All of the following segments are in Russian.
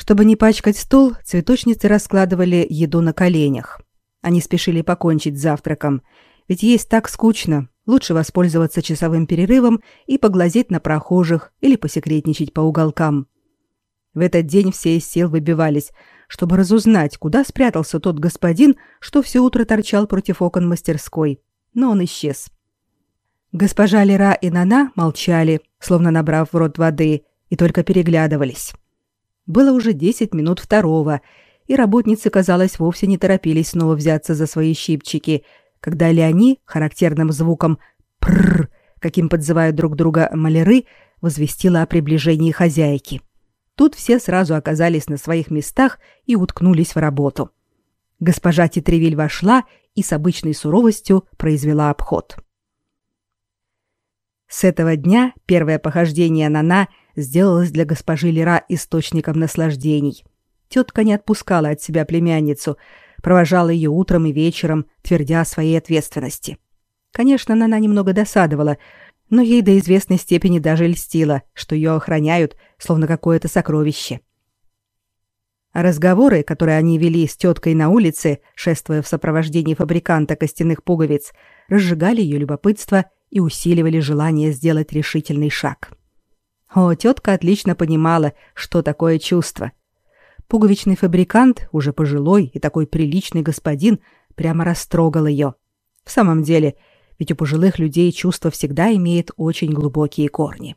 Чтобы не пачкать стол, цветочницы раскладывали еду на коленях. Они спешили покончить с завтраком, ведь есть так скучно. Лучше воспользоваться часовым перерывом и поглазеть на прохожих или посекретничать по уголкам. В этот день все из сил выбивались, чтобы разузнать, куда спрятался тот господин, что все утро торчал против окон мастерской. Но он исчез. Госпожа Лера и Нана молчали, словно набрав в рот воды, и только переглядывались. Было уже десять минут второго, и работницы, казалось, вовсе не торопились снова взяться за свои щипчики, когда Леони характерным звуком «прррр», каким подзывают друг друга маляры, возвестила о приближении хозяйки. Тут все сразу оказались на своих местах и уткнулись в работу. Госпожа Титревиль вошла и с обычной суровостью произвела обход. С этого дня первое похождение Нана сделалось для госпожи Лера источником наслаждений. Тетка не отпускала от себя племянницу, провожала ее утром и вечером, твердя о своей ответственности. Конечно, Нана немного досадовала, но ей до известной степени даже льстило, что ее охраняют, словно какое-то сокровище. А разговоры, которые они вели с теткой на улице, шествуя в сопровождении фабриканта костяных пуговиц, разжигали ее любопытство и усиливали желание сделать решительный шаг. О, тетка отлично понимала, что такое чувство. Пуговичный фабрикант, уже пожилой и такой приличный господин, прямо растрогал ее. В самом деле, ведь у пожилых людей чувство всегда имеет очень глубокие корни.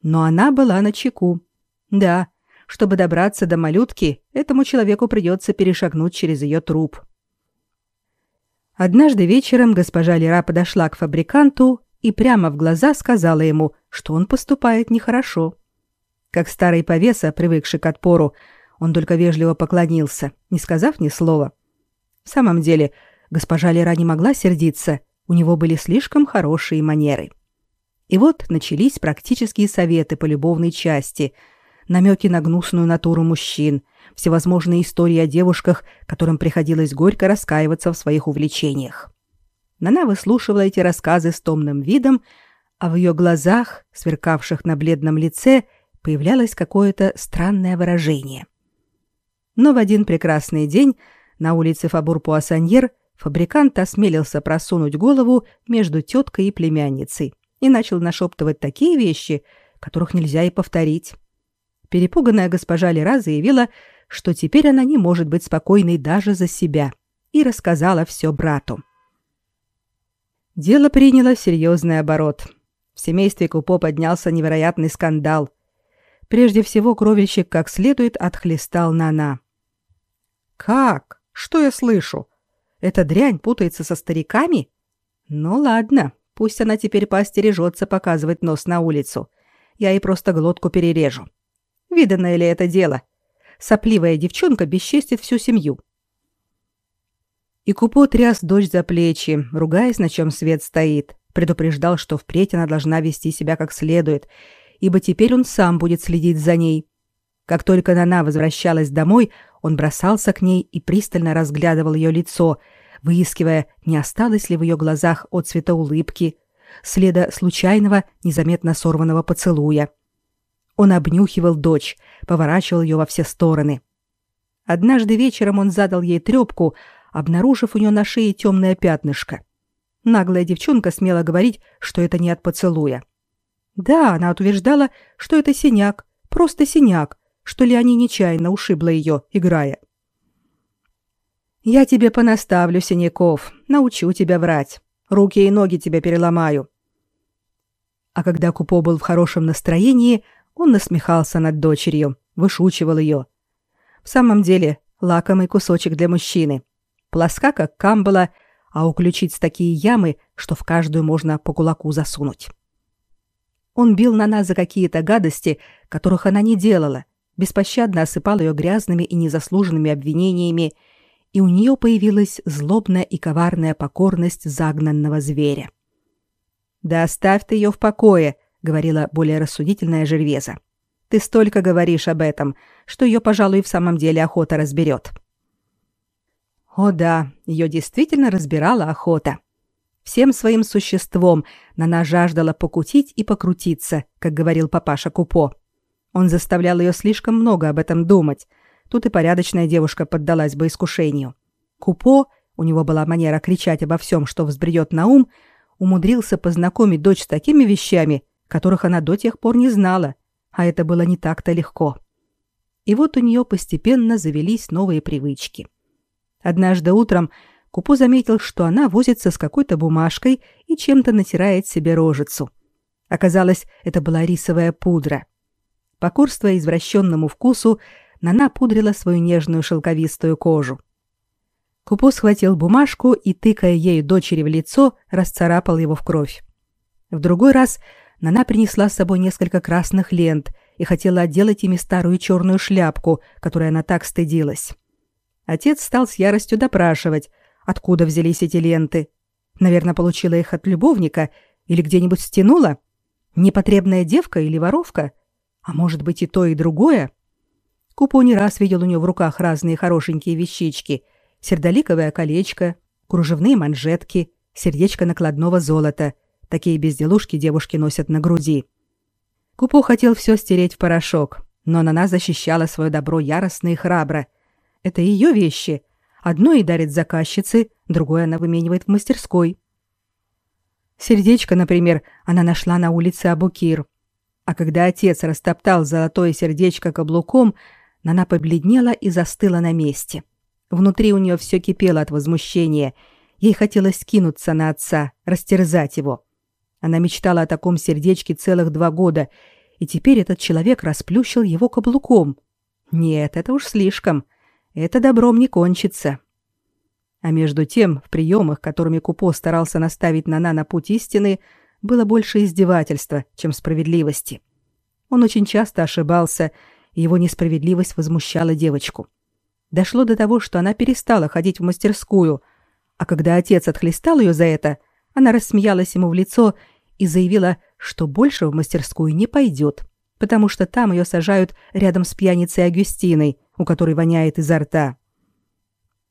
Но она была на чеку. Да, чтобы добраться до малютки, этому человеку придется перешагнуть через ее труп. Однажды вечером госпожа Лера подошла к фабриканту и прямо в глаза сказала ему, что он поступает нехорошо. Как старый повеса, привыкший к отпору, он только вежливо поклонился, не сказав ни слова. В самом деле, госпожа Лера не могла сердиться, у него были слишком хорошие манеры. И вот начались практические советы по любовной части, намеки на гнусную натуру мужчин – всевозможные истории о девушках, которым приходилось горько раскаиваться в своих увлечениях. Нана выслушивала эти рассказы с томным видом, а в ее глазах, сверкавших на бледном лице, появлялось какое-то странное выражение. Но в один прекрасный день на улице Фабур-Пуассаньер фабрикант осмелился просунуть голову между теткой и племянницей и начал нашептывать такие вещи, которых нельзя и повторить. Перепуганная госпожа Лера заявила, что теперь она не может быть спокойной даже за себя, и рассказала все брату. Дело приняло серьезный оборот. В семействе Купо поднялся невероятный скандал. Прежде всего кровельщик как следует отхлестал Нана. «Как? Что я слышу? Эта дрянь путается со стариками? Ну ладно, пусть она теперь поостережется показывать нос на улицу. Я ей просто глотку перережу. Виданное ли это дело? сопливая девчонка бесчестит всю семью. И Купо тряс дочь за плечи, ругаясь, на чем свет стоит, предупреждал, что впредь она должна вести себя как следует, ибо теперь он сам будет следить за ней. Как только Нана возвращалась домой, он бросался к ней и пристально разглядывал ее лицо, выискивая, не осталось ли в ее глазах от цвета улыбки, следа случайного, незаметно сорванного поцелуя. Он обнюхивал дочь, поворачивал ее во все стороны. Однажды вечером он задал ей трепку, обнаружив у нее на шее темное пятнышко. Наглая девчонка смела говорить, что это не от поцелуя. Да, она утверждала, что это синяк, просто синяк, что ли они нечаянно ушибла ее, играя. «Я тебе понаставлю синяков, научу тебя врать. Руки и ноги тебе переломаю». А когда Купо был в хорошем настроении, он насмехался над дочерью, вышучивал ее. В самом деле, лакомый кусочек для мужчины. Плоска, как камбала, а уключить такие ямы, что в каждую можно по кулаку засунуть. Он бил на нас за какие-то гадости, которых она не делала, беспощадно осыпал ее грязными и незаслуженными обвинениями, и у нее появилась злобная и коварная покорность загнанного зверя. «Да оставь ты ее в покое», говорила более рассудительная Жервеза. Ты столько говоришь об этом, что ее, пожалуй, в самом деле охота разберет. О да, ее действительно разбирала охота. Всем своим существом Нана жаждала покутить и покрутиться, как говорил папаша Купо. Он заставлял ее слишком много об этом думать. Тут и порядочная девушка поддалась бы искушению. Купо, у него была манера кричать обо всем, что взбредет на ум, умудрился познакомить дочь с такими вещами, которых она до тех пор не знала, а это было не так-то легко. И вот у нее постепенно завелись новые привычки. Однажды утром Купо заметил, что она возится с какой-то бумажкой и чем-то натирает себе рожицу. Оказалось, это была рисовая пудра. Покорствуя извращенному вкусу, Нана пудрила свою нежную шелковистую кожу. Купо схватил бумажку и, тыкая ею дочери в лицо, расцарапал его в кровь. В другой раз Нана принесла с собой несколько красных лент и хотела отделать ими старую черную шляпку, которой она так стыдилась. Отец стал с яростью допрашивать, откуда взялись эти ленты. Наверное, получила их от любовника или где-нибудь стянула. Непотребная девка или воровка — а может быть и то, и другое? Купо не раз видел у нее в руках разные хорошенькие вещички. Сердоликовое колечко, кружевные манжетки, сердечко накладного золота. Такие безделушки девушки носят на груди. Купо хотел все стереть в порошок, но она защищала свое добро яростно и храбро. Это ее вещи. Одно и дарит заказчице, другое она выменивает в мастерской. Сердечко, например, она нашла на улице Абукир. А когда отец растоптал золотое сердечко каблуком, она побледнела и застыла на месте. Внутри у нее все кипело от возмущения. Ей хотелось кинуться на отца, растерзать его. Она мечтала о таком сердечке целых два года, и теперь этот человек расплющил его каблуком. Нет, это уж слишком. Это добром не кончится. А между тем, в приемах, которыми Купо старался наставить Нана на путь истины, было больше издевательства, чем справедливости. Он очень часто ошибался, и его несправедливость возмущала девочку. Дошло до того, что она перестала ходить в мастерскую, а когда отец отхлестал ее за это, она рассмеялась ему в лицо и заявила, что больше в мастерскую не пойдет, потому что там ее сажают рядом с пьяницей Агюстиной, у которой воняет изо рта.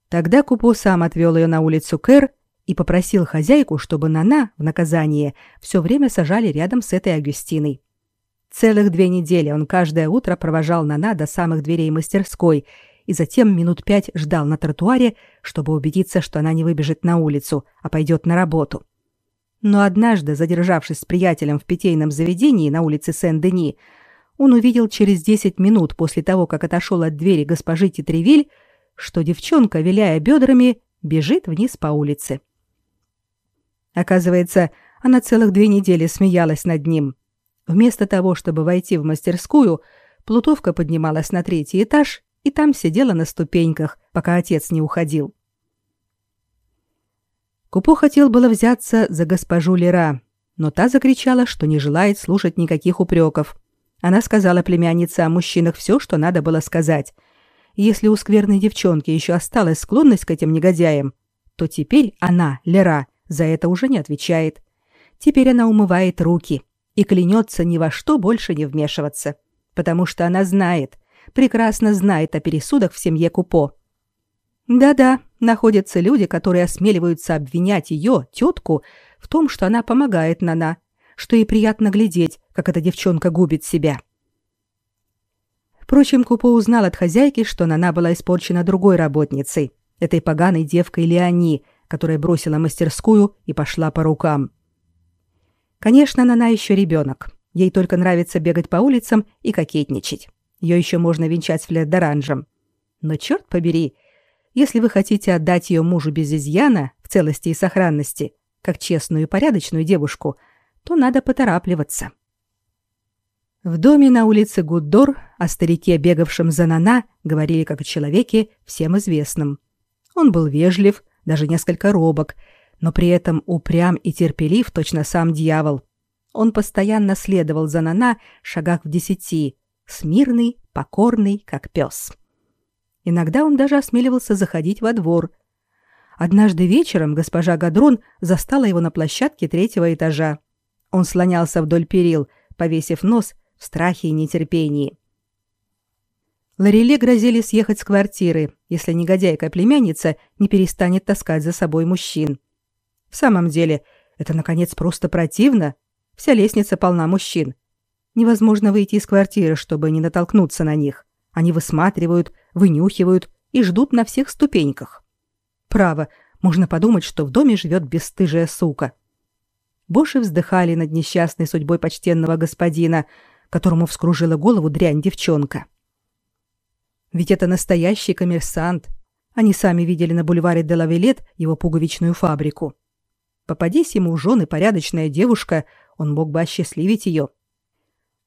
Тогда Купо сам отвел ее на улицу Кэр и попросил хозяйку, чтобы Нана в наказание все время сажали рядом с этой Агюстиной. Целых две недели он каждое утро провожал Нана до самых дверей мастерской и затем минут пять ждал на тротуаре, чтобы убедиться, что она не выбежит на улицу, а пойдет на работу. Но однажды, задержавшись с приятелем в питейном заведении на улице Сен-Дени, он увидел через десять минут после того, как отошел от двери госпожи Титревиль, что девчонка, виляя бедрами, бежит вниз по улице. Оказывается, она целых две недели смеялась над ним. Вместо того, чтобы войти в мастерскую, Плутовка поднималась на третий этаж и там сидела на ступеньках, пока отец не уходил. Купо хотел было взяться за госпожу Лера, но та закричала, что не желает слушать никаких упреков. Она сказала племяннице о мужчинах все, что надо было сказать. если у скверной девчонки еще осталась склонность к этим негодяям, то теперь она, Лера, за это уже не отвечает. Теперь она умывает руки и клянется ни во что больше не вмешиваться, потому что она знает, прекрасно знает о пересудах в семье Купо. Да-да, находятся люди, которые осмеливаются обвинять ее, тетку, в том, что она помогает Нана, что ей приятно глядеть, как эта девчонка губит себя. Впрочем, Купо узнал от хозяйки, что Нана была испорчена другой работницей, этой поганой девкой Леони, которая бросила мастерскую и пошла по рукам. Конечно, она еще ребенок. Ей только нравится бегать по улицам и кокетничать. Ее еще можно венчать флер-доранжем. Но черт побери, если вы хотите отдать ее мужу без изъяна, в целости и сохранности, как честную и порядочную девушку, то надо поторапливаться. В доме на улице Гуддор о старике, бегавшем за Нана, говорили как о человеке всем известном. Он был вежлив, даже несколько робок, но при этом упрям и терпелив точно сам дьявол. Он постоянно следовал за Нана шагах в десяти, смирный, покорный, как пес. Иногда он даже осмеливался заходить во двор. Однажды вечером госпожа Гадрон застала его на площадке третьего этажа. Он слонялся вдоль перил, повесив нос в страхе и нетерпении. Лареле грозили съехать с квартиры, если негодяйка-племянница не перестанет таскать за собой мужчин. В самом деле, это, наконец, просто противно. Вся лестница полна мужчин. Невозможно выйти из квартиры, чтобы не натолкнуться на них. Они высматривают, вынюхивают и ждут на всех ступеньках. Право, можно подумать, что в доме живет бесстыжая сука. Боши вздыхали над несчастной судьбой почтенного господина, которому вскружила голову дрянь девчонка. Ведь это настоящий коммерсант. Они сами видели на бульваре де Лавилет его пуговичную фабрику. Попадись ему в жены порядочная девушка, он мог бы осчастливить ее.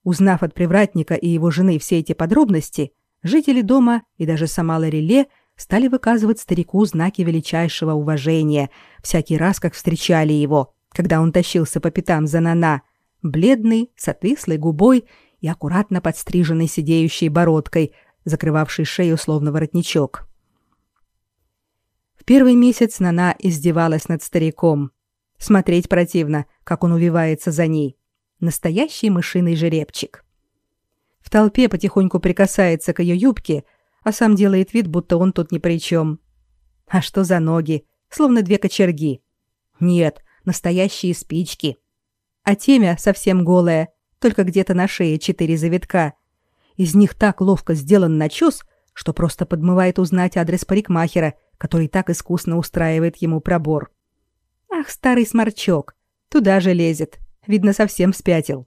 Узнав от привратника и его жены все эти подробности, жители дома и даже сама Лареле стали выказывать старику знаки величайшего уважения всякий раз, как встречали его, когда он тащился по пятам за Нана, бледный, с отвислой губой и аккуратно подстриженной сидеющей бородкой, закрывавшей шею словно воротничок. В первый месяц Нана издевалась над стариком. Смотреть противно, как он увивается за ней. Настоящий мышиный жеребчик. В толпе потихоньку прикасается к ее юбке, а сам делает вид, будто он тут ни при чем. А что за ноги? Словно две кочерги. Нет, настоящие спички. А темя совсем голая, только где-то на шее четыре завитка. Из них так ловко сделан начес, что просто подмывает узнать адрес парикмахера, который так искусно устраивает ему пробор. Ах, старый сморчок, туда же лезет. Видно, совсем спятил.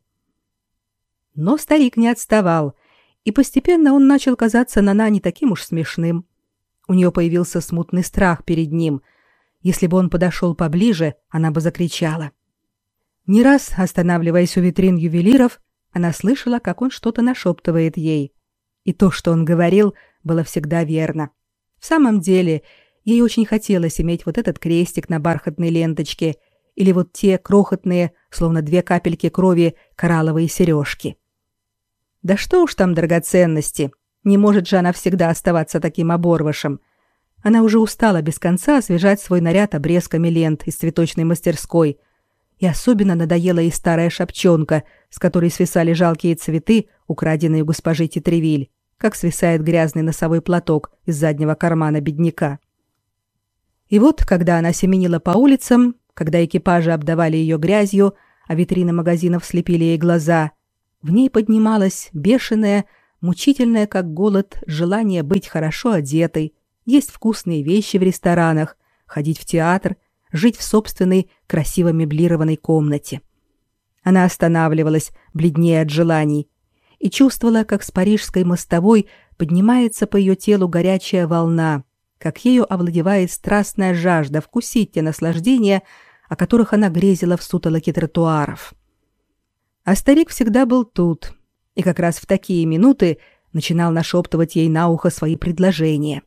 Но старик не отставал, и постепенно он начал казаться Нана не таким уж смешным. У нее появился смутный страх перед ним. Если бы он подошел поближе, она бы закричала. Не раз, останавливаясь у витрин ювелиров, она слышала, как он что-то нашептывает ей. И то, что он говорил, было всегда верно. В самом деле, ей очень хотелось иметь вот этот крестик на бархатной ленточке или вот те крохотные, словно две капельки крови, коралловые сережки. Да что уж там драгоценности. Не может же она всегда оставаться таким оборвышем. Она уже устала без конца освежать свой наряд обрезками лент из цветочной мастерской. И особенно надоела и старая шапчонка, с которой свисали жалкие цветы, украденные у госпожи Титревиль, как свисает грязный носовой платок из заднего кармана бедняка. И вот, когда она семенила по улицам, когда экипажи обдавали ее грязью, а витрины магазинов слепили ей глаза – в ней поднималось бешеное, мучительное, как голод, желание быть хорошо одетой, есть вкусные вещи в ресторанах, ходить в театр, жить в собственной, красиво меблированной комнате. Она останавливалась, бледнее от желаний, и чувствовала, как с парижской мостовой поднимается по ее телу горячая волна, как ею овладевает страстная жажда вкусить те наслаждения, о которых она грезила в сутолоке тротуаров. А старик всегда был тут, и как раз в такие минуты начинал нашептывать ей на ухо свои предложения.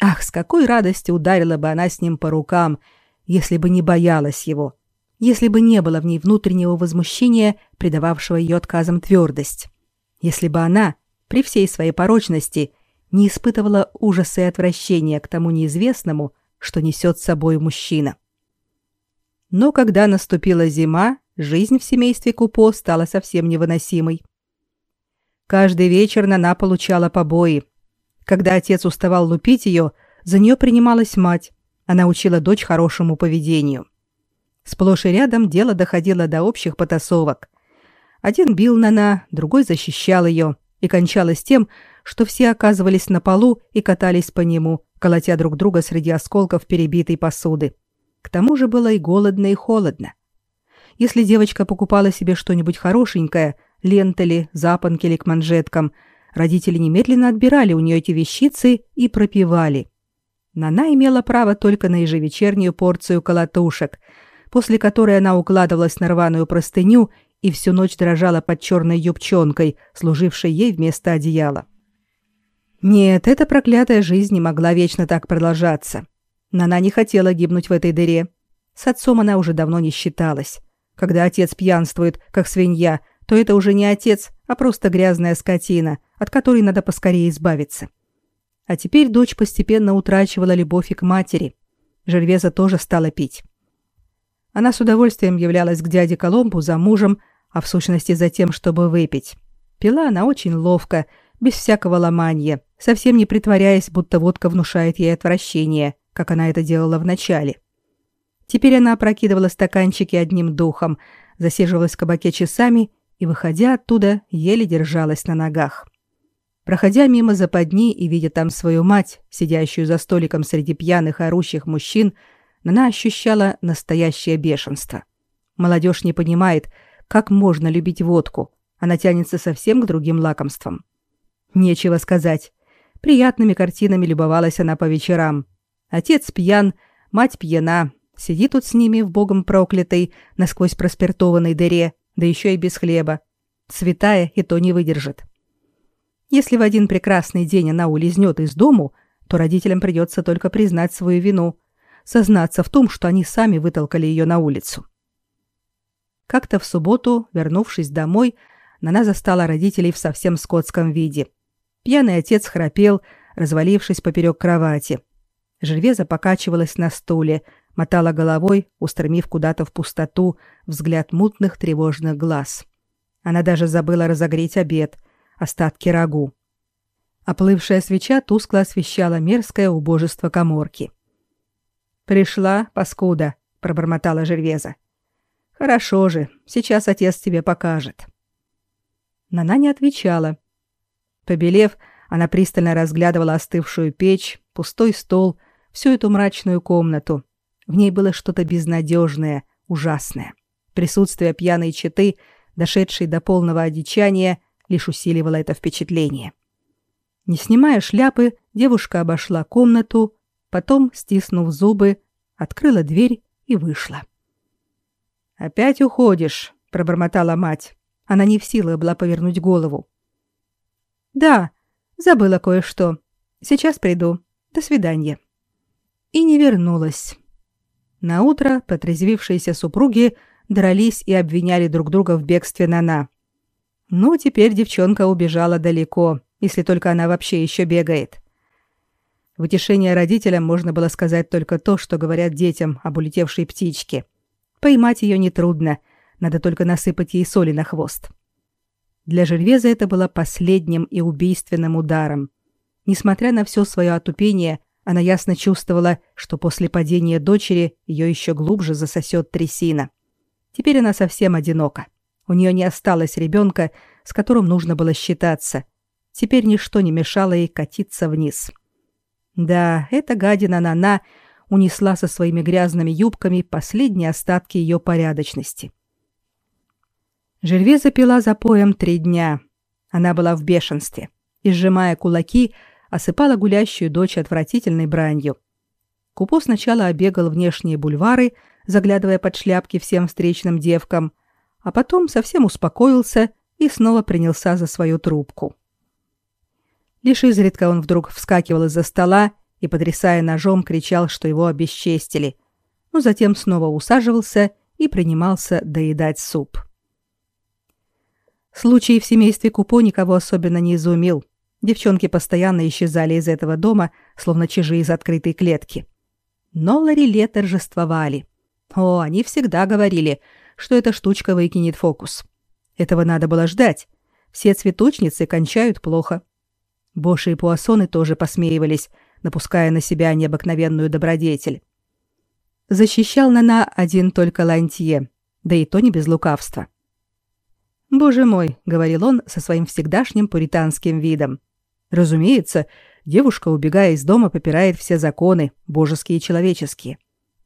Ах, с какой радостью ударила бы она с ним по рукам, если бы не боялась его, если бы не было в ней внутреннего возмущения, придававшего ее отказам твердость, если бы она, при всей своей порочности, не испытывала ужаса и отвращения к тому неизвестному, что несет с собой мужчина. Но когда наступила зима, жизнь в семействе Купо стала совсем невыносимой. Каждый вечер Нана получала побои. Когда отец уставал лупить ее, за нее принималась мать. Она учила дочь хорошему поведению. Сплошь и рядом дело доходило до общих потасовок. Один бил Нана, другой защищал ее, и кончалось тем, что все оказывались на полу и катались по нему, колотя друг друга среди осколков перебитой посуды. К тому же было и голодно, и холодно. Если девочка покупала себе что-нибудь хорошенькое, ленты ли, запонки ли к манжеткам, родители немедленно отбирали у нее эти вещицы и пропивали. Нана имела право только на ежевечернюю порцию колотушек, после которой она укладывалась на рваную простыню и всю ночь дрожала под черной юбчонкой, служившей ей вместо одеяла. Нет, эта проклятая жизнь не могла вечно так продолжаться. Нана не хотела гибнуть в этой дыре. С отцом она уже давно не считалась. Когда отец пьянствует, как свинья, то это уже не отец, а просто грязная скотина, от которой надо поскорее избавиться. А теперь дочь постепенно утрачивала любовь и к матери. Жервеза тоже стала пить. Она с удовольствием являлась к дяде Коломбу за мужем, а в сущности за тем, чтобы выпить. Пила она очень ловко, без всякого ломания, совсем не притворяясь, будто водка внушает ей отвращение, как она это делала вначале. Теперь она опрокидывала стаканчики одним духом, засиживалась в кабаке часами и, выходя оттуда, еле держалась на ногах. Проходя мимо западни и видя там свою мать, сидящую за столиком среди пьяных и орущих мужчин, она ощущала настоящее бешенство. Молодежь не понимает, как можно любить водку. Она тянется совсем к другим лакомствам. Нечего сказать. Приятными картинами любовалась она по вечерам. Отец пьян, мать пьяна, сидит тут с ними в богом проклятой, насквозь проспиртованной дыре, да еще и без хлеба. Святая и то не выдержит. Если в один прекрасный день она улизнет из дому, то родителям придется только признать свою вину, сознаться в том, что они сами вытолкали ее на улицу. Как-то в субботу, вернувшись домой, Нана застала родителей в совсем скотском виде. Пьяный отец храпел, развалившись поперек кровати. Жильвеза покачивалась на стуле, мотала головой, устремив куда-то в пустоту взгляд мутных тревожных глаз. Она даже забыла разогреть обед, остатки рагу. Оплывшая свеча тускло освещала мерзкое убожество коморки. «Пришла, паскуда», — пробормотала Жервеза. «Хорошо же, сейчас отец тебе покажет». Нана не отвечала. Побелев, она пристально разглядывала остывшую печь, пустой стол, всю эту мрачную комнату. В ней было что-то безнадежное, ужасное. Присутствие пьяной четы, дошедшей до полного одичания, лишь усиливало это впечатление. Не снимая шляпы, девушка обошла комнату, потом, стиснув зубы, открыла дверь и вышла. «Опять уходишь», — пробормотала мать. Она не в силах была повернуть голову. «Да, забыла кое-что. Сейчас приду. До свидания». И не вернулась. Наутро протрезвившиеся супруги дрались и обвиняли друг друга в бегстве Нана. Ну, теперь девчонка убежала далеко, если только она вообще еще бегает. В утешение родителям можно было сказать только то, что говорят детям об улетевшей птичке. Поймать ее нетрудно, надо только насыпать ей соли на хвост. Для Жервеза это было последним и убийственным ударом. Несмотря на все свое отупение, она ясно чувствовала, что после падения дочери ее еще глубже засосет трясина. Теперь она совсем одинока. У нее не осталось ребенка, с которым нужно было считаться. Теперь ничто не мешало ей катиться вниз. Да, эта гадина Нана унесла со своими грязными юбками последние остатки ее порядочности. Жильве запила запоем три дня. Она была в бешенстве и, сжимая кулаки, осыпала гулящую дочь отвратительной бранью. Купо сначала обегал внешние бульвары, заглядывая под шляпки всем встречным девкам – а потом совсем успокоился и снова принялся за свою трубку. Лишь изредка он вдруг вскакивал из-за стола и, потрясая ножом, кричал, что его обесчестили, но затем снова усаживался и принимался доедать суп. Случай в семействе Купо никого особенно не изумил. Девчонки постоянно исчезали из этого дома, словно чужие из открытой клетки. Но Лариле торжествовали. О, они всегда говорили – что эта штучка выкинет фокус. Этого надо было ждать. Все цветочницы кончают плохо. Боши и пуассоны тоже посмеивались, напуская на себя необыкновенную добродетель. Защищал Нана один только Лантье, да и то не без лукавства. «Боже мой», — говорил он со своим всегдашним пуританским видом. «Разумеется, девушка, убегая из дома, попирает все законы, божеские и человеческие.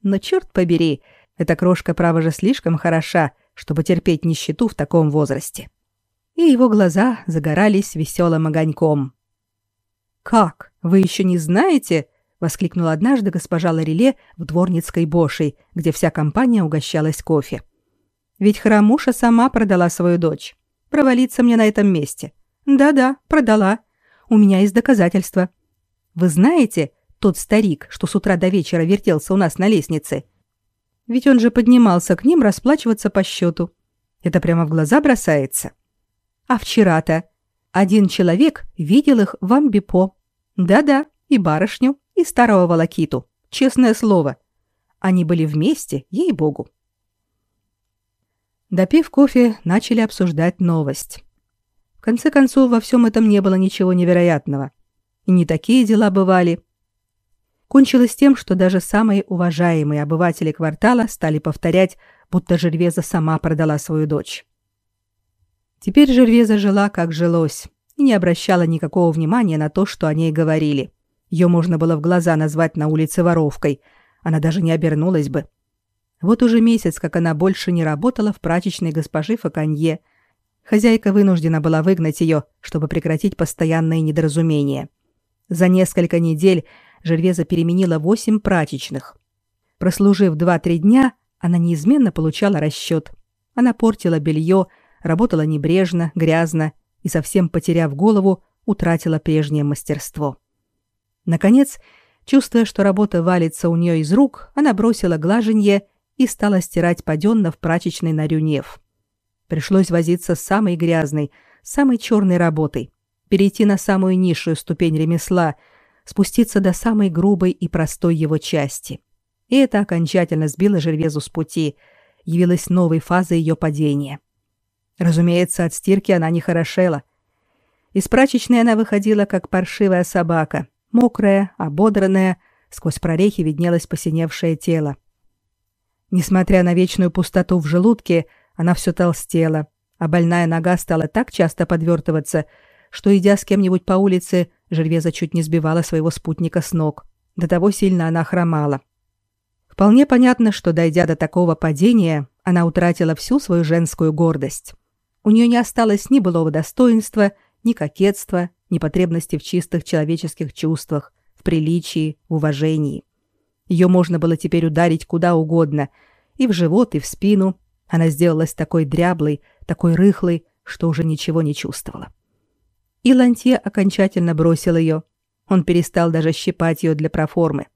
Но черт побери, — эта крошка, право же, слишком хороша, чтобы терпеть нищету в таком возрасте. И его глаза загорались веселым огоньком. «Как? Вы еще не знаете?» — воскликнула однажды госпожа Лареле в дворницкой Бошей, где вся компания угощалась кофе. «Ведь Храмуша сама продала свою дочь. Провалиться мне на этом месте. Да-да, продала. У меня есть доказательства. Вы знаете, тот старик, что с утра до вечера вертелся у нас на лестнице, ведь он же поднимался к ним расплачиваться по счету. Это прямо в глаза бросается. А вчера-то один человек видел их в Амбипо. Да-да, и барышню, и старого волокиту. Честное слово. Они были вместе, ей-богу. Допив кофе, начали обсуждать новость. В конце концов, во всем этом не было ничего невероятного. И не такие дела бывали кончилось тем, что даже самые уважаемые обыватели квартала стали повторять, будто Жервеза сама продала свою дочь. Теперь Жервеза жила, как жилось, и не обращала никакого внимания на то, что о ней говорили. Ее можно было в глаза назвать на улице воровкой. Она даже не обернулась бы. Вот уже месяц, как она больше не работала в прачечной госпожи Факанье. Хозяйка вынуждена была выгнать ее, чтобы прекратить постоянные недоразумения. За несколько недель Жервеза переменила восемь прачечных. Прослужив два-три дня, она неизменно получала расчет. Она портила белье, работала небрежно, грязно и, совсем потеряв голову, утратила прежнее мастерство. Наконец, чувствуя, что работа валится у нее из рук, она бросила глаженье и стала стирать паденно в прачечной на рюнев. Пришлось возиться с самой грязной, самой черной работой, перейти на самую низшую ступень ремесла, спуститься до самой грубой и простой его части. И это окончательно сбило Жервезу с пути, явилась новой фазой ее падения. Разумеется, от стирки она не хорошела. Из прачечной она выходила, как паршивая собака, мокрая, ободранная, сквозь прорехи виднелось посиневшее тело. Несмотря на вечную пустоту в желудке, она все толстела, а больная нога стала так часто подвертываться, что, идя с кем-нибудь по улице, Жервеза чуть не сбивала своего спутника с ног. До того сильно она хромала. Вполне понятно, что, дойдя до такого падения, она утратила всю свою женскую гордость. У нее не осталось ни былого достоинства, ни кокетства, ни потребности в чистых человеческих чувствах, в приличии, в уважении. Ее можно было теперь ударить куда угодно, и в живот, и в спину. Она сделалась такой дряблой, такой рыхлой, что уже ничего не чувствовала. И Лантье окончательно бросил ее. Он перестал даже щипать ее для проформы.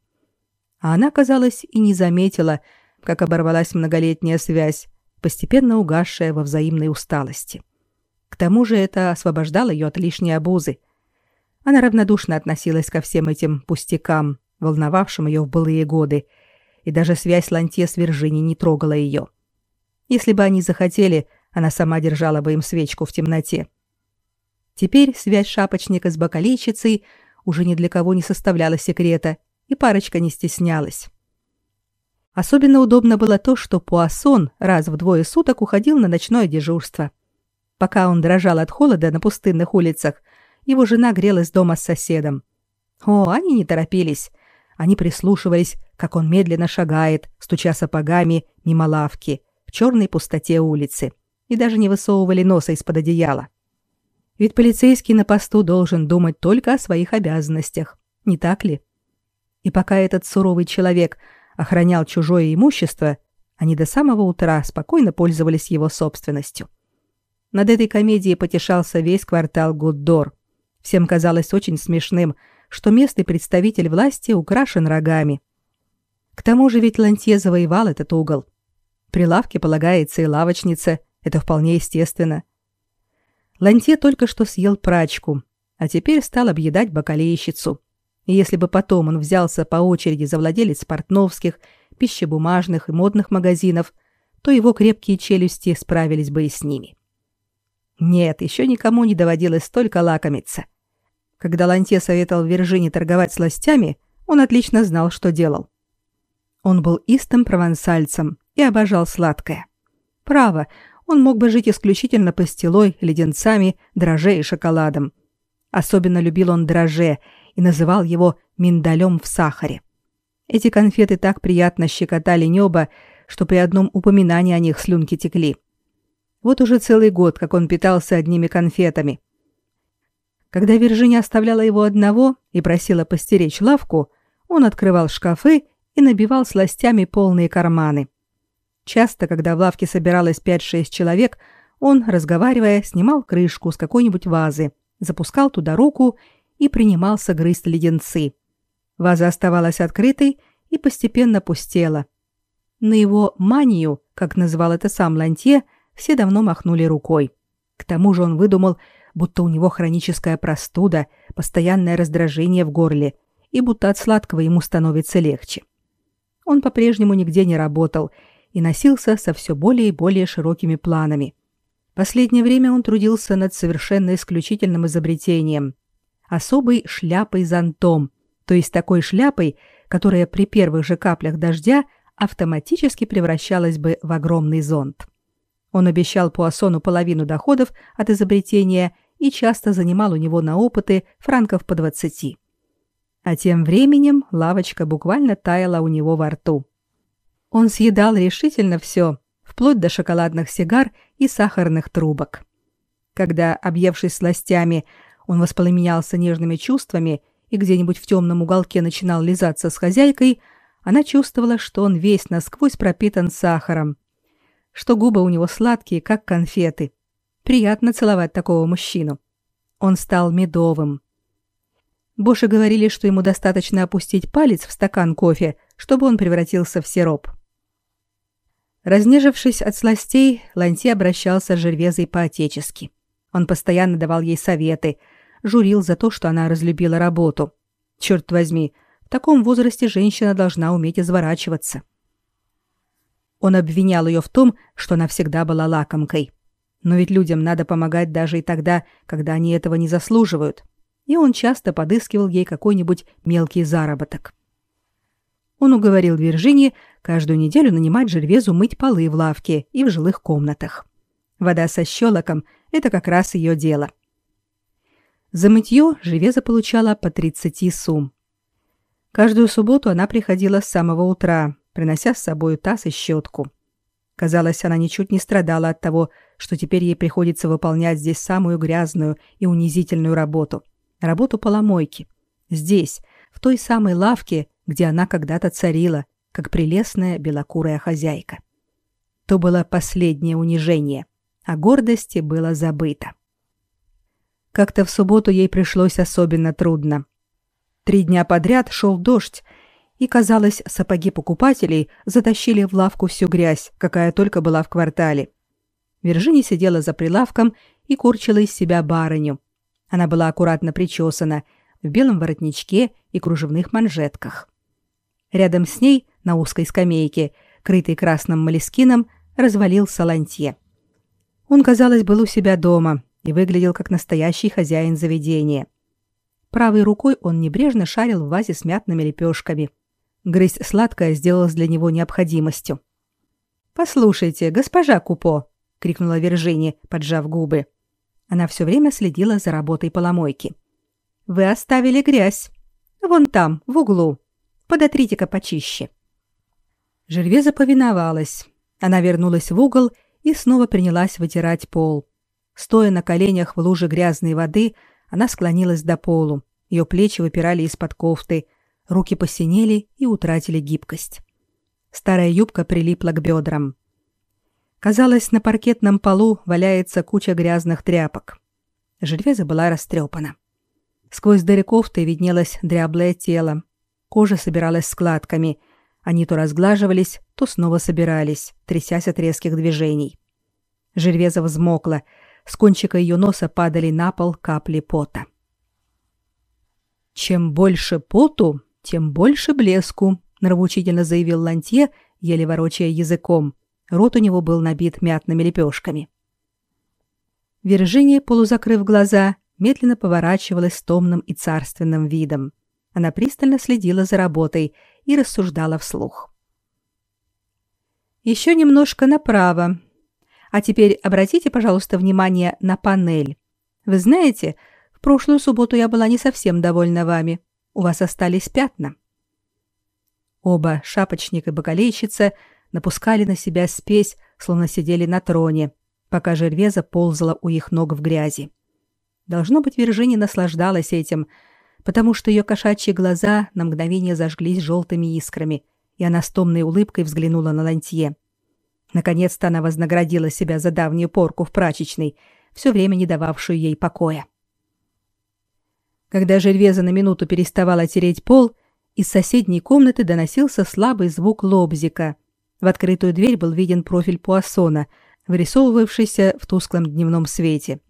А она, казалось, и не заметила, как оборвалась многолетняя связь, постепенно угасшая во взаимной усталости. — к тому же это освобождало ее от лишней обузы. Она равнодушно относилась ко всем этим пустякам, волновавшим ее в былые годы, и даже связь Лантье с Виржини не трогала ее. Если бы они захотели, она сама держала бы им свечку в темноте. Теперь связь шапочника с бокалейщицей уже ни для кого не составляла секрета, и парочка не стеснялась. Особенно удобно было то, что Пуассон раз в двое суток уходил на ночное дежурство – Пока он дрожал от холода на пустынных улицах, его жена грелась дома с соседом. О, они не торопились. Они прислушивались, как он медленно шагает, стуча сапогами мимо лавки, черной пустоте улицы, и даже не высовывали носа из-под одеяла. Ведь полицейский на посту должен думать только о своих обязанностях, не так ли? И пока этот суровый человек охранял чужое имущество, они до самого утра спокойно пользовались его собственностью. Над этой комедией потешался весь квартал Гуддор. Всем казалось очень смешным, что местный представитель власти украшен рогами. К тому же ведь Лантье завоевал этот угол. При лавке полагается и лавочница, это вполне естественно. Лантье только что съел прачку, а теперь стал объедать бакалейщицу. И если бы потом он взялся по очереди за владелец портновских, пищебумажных и модных магазинов, то его крепкие челюсти справились бы и с ними. Нет, еще никому не доводилось столько лакомиться. Когда Ланте советовал Виржине торговать сластями, он отлично знал, что делал. Он был истым провансальцем и обожал сладкое. Право, он мог бы жить исключительно пастилой, леденцами, дрожжей и шоколадом. Особенно любил он дрожже и называл его миндалем в сахаре. Эти конфеты так приятно щекотали небо, что при одном упоминании о них слюнки текли. Вот уже целый год, как он питался одними конфетами. Когда Виржиния оставляла его одного и просила постеречь лавку, он открывал шкафы и набивал сластями полные карманы. Часто, когда в лавке собиралось 5-6 человек, он, разговаривая, снимал крышку с какой-нибудь вазы, запускал туда руку и принимался грызть леденцы. Ваза оставалась открытой и постепенно пустела. На его манию, как называл это сам Лантье, все давно махнули рукой. К тому же он выдумал, будто у него хроническая простуда, постоянное раздражение в горле, и будто от сладкого ему становится легче. Он по-прежнему нигде не работал и носился со все более и более широкими планами. Последнее время он трудился над совершенно исключительным изобретением – особой шляпой-зонтом, то есть такой шляпой, которая при первых же каплях дождя автоматически превращалась бы в огромный зонт. Он обещал Пуассону половину доходов от изобретения и часто занимал у него на опыты франков по двадцати. А тем временем лавочка буквально таяла у него во рту. Он съедал решительно все, вплоть до шоколадных сигар и сахарных трубок. Когда, объевшись сластями, он воспламенялся нежными чувствами и где-нибудь в темном уголке начинал лизаться с хозяйкой, она чувствовала, что он весь насквозь пропитан сахаром, что губы у него сладкие, как конфеты. Приятно целовать такого мужчину. Он стал медовым. Боши говорили, что ему достаточно опустить палец в стакан кофе, чтобы он превратился в сироп. Разнежившись от сластей, Ланти обращался с Жервезой по-отечески. Он постоянно давал ей советы, журил за то, что она разлюбила работу. Черт возьми, в таком возрасте женщина должна уметь изворачиваться. Он обвинял ее в том, что она всегда была лакомкой. Но ведь людям надо помогать даже и тогда, когда они этого не заслуживают. И он часто подыскивал ей какой-нибудь мелкий заработок. Он уговорил Виржини каждую неделю нанимать Жервезу мыть полы в лавке и в жилых комнатах. Вода со щелоком – это как раз ее дело. За мытье Живеза получала по 30 сум. Каждую субботу она приходила с самого утра, принося с собой таз и щетку. Казалось, она ничуть не страдала от того, что теперь ей приходится выполнять здесь самую грязную и унизительную работу – работу поломойки. Здесь, в той самой лавке, где она когда-то царила, как прелестная белокурая хозяйка. То было последнее унижение – о гордости было забыто. Как-то в субботу ей пришлось особенно трудно. Три дня подряд шел дождь, и, казалось, сапоги покупателей затащили в лавку всю грязь, какая только была в квартале. Виржини сидела за прилавком и корчила из себя барыню. Она была аккуратно причесана, в белом воротничке и кружевных манжетках. Рядом с ней, на узкой скамейке, крытой красным молескином, развалился лантье. Он, казалось, был у себя дома и выглядел как настоящий хозяин заведения. Правой рукой он небрежно шарил в вазе с мятными лепешками. Грызть сладкое сделалось для него необходимостью. «Послушайте, госпожа Купо!» — крикнула Вержини, поджав губы. Она все время следила за работой поломойки. «Вы оставили грязь. Вон там, в углу. Подотрите-ка почище». Жервеза повиновалась. Она вернулась в угол и снова принялась вытирать пол. Стоя на коленях в луже грязной воды, она склонилась до полу. Ее плечи выпирали из-под кофты, руки посинели и утратили гибкость. Старая юбка прилипла к бедрам. Казалось, на паркетном полу валяется куча грязных тряпок. Жильвеза была растрепана. Сквозь дыры кофты виднелось дряблое тело. Кожа собиралась складками — они то разглаживались, то снова собирались, трясясь от резких движений. Жервеза взмокла, с кончика ее носа падали на пол капли пота. «Чем больше поту, тем больше блеску», — нравоучительно заявил Лантье, еле ворочая языком. Рот у него был набит мятными лепешками. Виржиния, полузакрыв глаза, медленно поворачивалась с томным и царственным видом. Она пристально следила за работой и рассуждала вслух. Еще немножко направо. А теперь обратите, пожалуйста, внимание на панель. Вы знаете, в прошлую субботу я была не совсем довольна вами. У вас остались пятна. Оба, шапочник и бокалейщица, напускали на себя спесь, словно сидели на троне, пока Жервеза ползала у их ног в грязи. Должно быть, Виржиния наслаждалась этим, потому что ее кошачьи глаза на мгновение зажглись желтыми искрами, и она с томной улыбкой взглянула на Лантье. Наконец-то она вознаградила себя за давнюю порку в прачечной, все время не дававшую ей покоя. Когда Жервеза на минуту переставала тереть пол, из соседней комнаты доносился слабый звук лобзика. В открытую дверь был виден профиль Пуассона, вырисовывавшийся в тусклом дневном свете.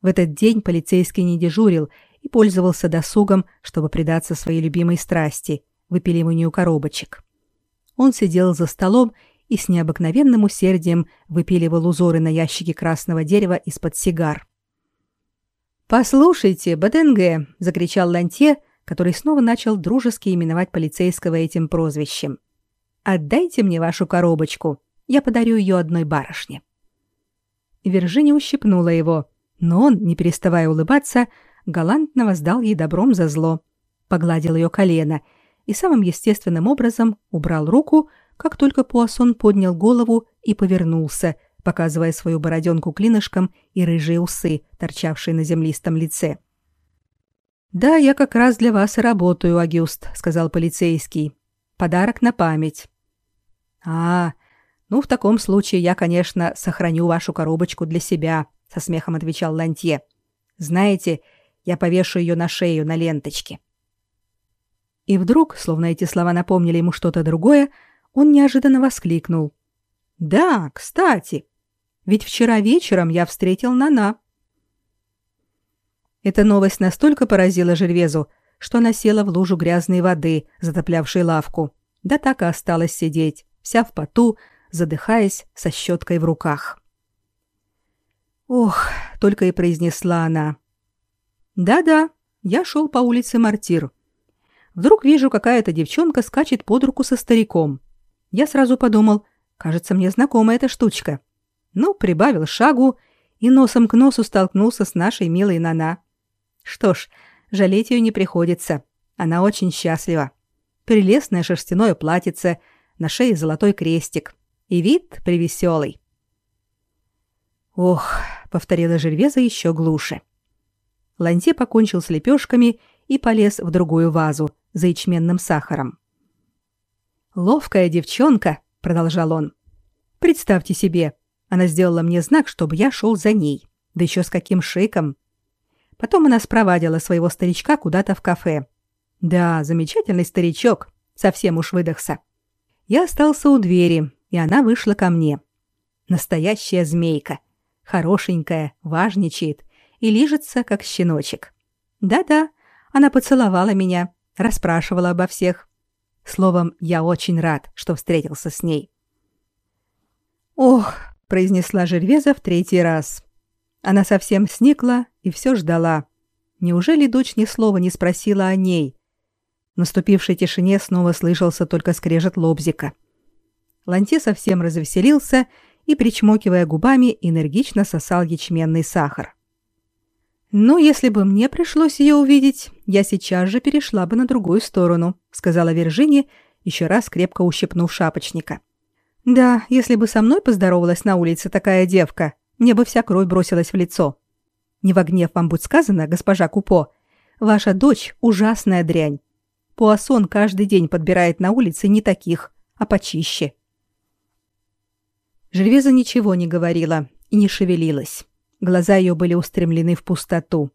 В этот день полицейский не дежурил и пользовался досугом, чтобы предаться своей любимой страсти – выпиливанию коробочек. Он сидел за столом и с необыкновенным усердием выпиливал узоры на ящике красного дерева из-под сигар. «Послушайте, БДНГ!» – закричал Лантье, который снова начал дружески именовать полицейского этим прозвищем. «Отдайте мне вашу коробочку, я подарю ее одной барышне». и Виржиния ущипнула его, но он, не переставая улыбаться, галантно воздал ей добром за зло, погладил ее колено и самым естественным образом убрал руку, как только Пуассон поднял голову и повернулся, показывая свою бороденку клинышком и рыжие усы, торчавшие на землистом лице. «Да, я как раз для вас и работаю, Агюст», — сказал полицейский. «Подарок на память». «А, ну, в таком случае я, конечно, сохраню вашу коробочку для себя», — со смехом отвечал Лантье. «Знаете, я повешу ее на шею на ленточке». И вдруг, словно эти слова напомнили ему что-то другое, он неожиданно воскликнул. «Да, кстати, ведь вчера вечером я встретил Нана». Эта новость настолько поразила Жервезу, что она села в лужу грязной воды, затоплявшей лавку, да так и осталась сидеть, вся в поту, задыхаясь, со щеткой в руках. «Ох», — только и произнесла она. «Да-да, я шел по улице Мартир. Вдруг вижу, какая-то девчонка скачет под руку со стариком. Я сразу подумал, кажется, мне знакома эта штучка. Ну, прибавил шагу и носом к носу столкнулся с нашей милой Нана. Что ж, жалеть ее не приходится. Она очень счастлива. Прелестное шерстяное платьице, на шее золотой крестик. И вид привеселый. «Ох», — повторила Жервеза еще глуше. Ланте покончил с лепешками и полез в другую вазу за ячменным сахаром. «Ловкая девчонка», — продолжал он. «Представьте себе, она сделала мне знак, чтобы я шел за ней. Да еще с каким шиком. Потом она спровадила своего старичка куда-то в кафе. Да, замечательный старичок, совсем уж выдохся. Я остался у двери, и она вышла ко мне. Настоящая змейка. Хорошенькая, важничает и лижется, как щеночек. Да-да, она поцеловала меня, расспрашивала обо всех. Словом, я очень рад, что встретился с ней. «Ох», — произнесла Жервеза в третий раз. Она совсем сникла и все ждала. Неужели дочь ни слова не спросила о ней? В наступившей тишине снова слышался только скрежет лобзика. Ланте совсем развеселился и, причмокивая губами, энергично сосал ячменный сахар. «Ну, если бы мне пришлось ее увидеть, я сейчас же перешла бы на другую сторону», сказала Виржиния, еще раз крепко ущипнув шапочника. «Да, если бы со мной поздоровалась на улице такая девка, мне бы вся кровь бросилась в лицо. Не во гнев вам будь сказано, госпожа Купо, ваша дочь ужасная дрянь. Пуассон каждый день подбирает на улице не таких, а почище». Жильвеза ничего не говорила и не шевелилась. Глаза ее были устремлены в пустоту.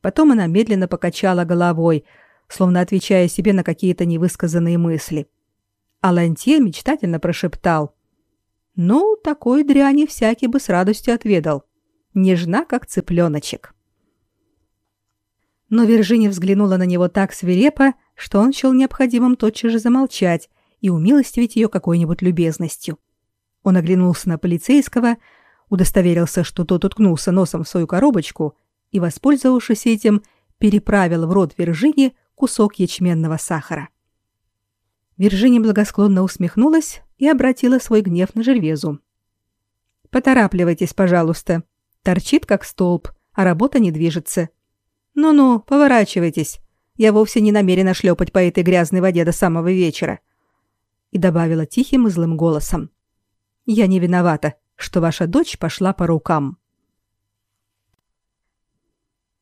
Потом она медленно покачала головой, словно отвечая себе на какие-то невысказанные мысли. А Лантье мечтательно прошептал. «Ну, такой дряни всякий бы с радостью отведал. Нежна, как цыпленочек». Но Виржиния взглянула на него так свирепо, что он счел необходимым тотчас же замолчать и умилостивить ее какой-нибудь любезностью. Он оглянулся на полицейского, удостоверился, что тот уткнулся носом в свою коробочку и, воспользовавшись этим, переправил в рот Виржини кусок ячменного сахара. Виржиния благосклонно усмехнулась и обратила свой гнев на Жервезу. «Поторапливайтесь, пожалуйста. Торчит, как столб, а работа не движется. Ну-ну, поворачивайтесь. Я вовсе не намерена шлепать по этой грязной воде до самого вечера». И добавила тихим и злым голосом. «Я не виновата, что ваша дочь пошла по рукам.